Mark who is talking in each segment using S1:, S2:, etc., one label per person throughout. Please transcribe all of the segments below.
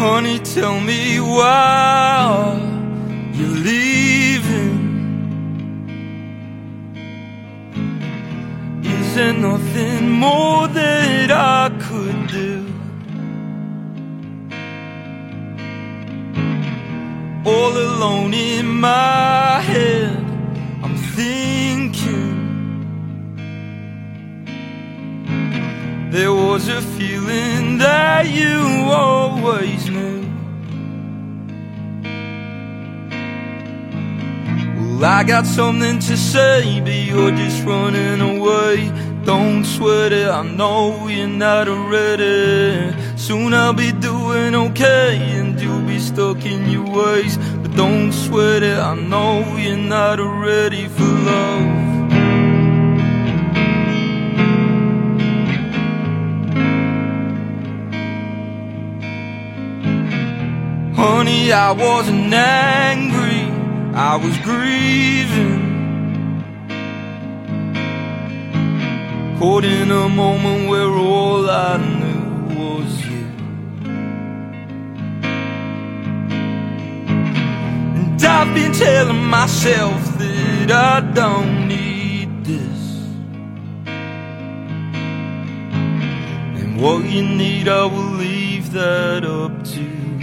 S1: Honey, tell me why you're leaving. Is there nothing more that I could do? All alone in my There was a feeling that you always knew. Well, I got something to say, but you're just running away. Don't sweat it, I know you're not ready. Soon I'll be doing okay, and you'll be stuck in your ways. But don't sweat it, I know you're not ready for love. Honey, I wasn't angry, I was grieving. Caught in a moment where all I knew was you. And I've been telling myself that I don't need this. And what you need, I will leave that up to you.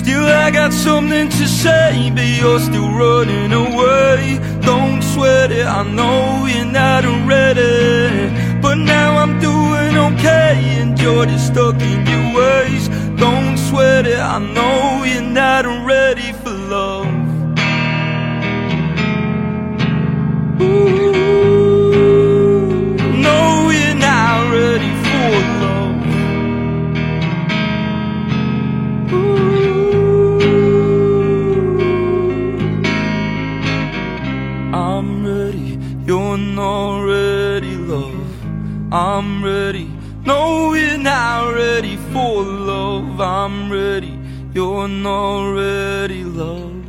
S1: Still, I got something to say, but you're still running away. Don't sweat it, I know you're not ready. But now I'm doing okay, and you're just stuck in your ways. Don't sweat it, I know you're not ready for love. You're not ready, love. I'm ready, no, you're not ready for love. I'm ready, you're not ready, love.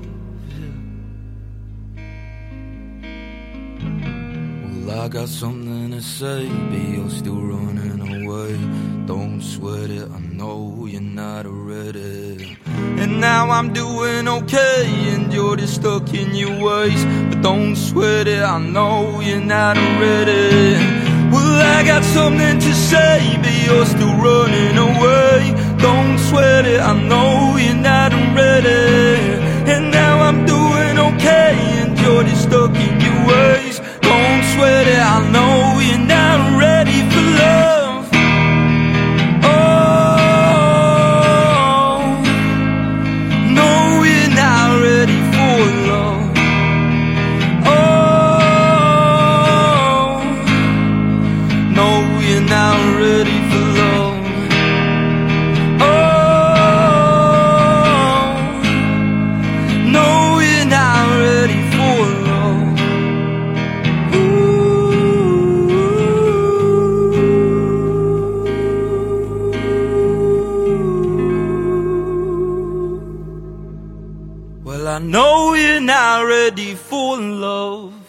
S1: Well, I got something to say, but you're still running away. Don't sweat it, I know you're not ready. Now I'm doing okay, and you're just stuck in your ways. But don't sweat it, I know you're not ready. Well, I got something to say, but you're still running away. Don't sweat it, I know Well, I know you're not ready for love.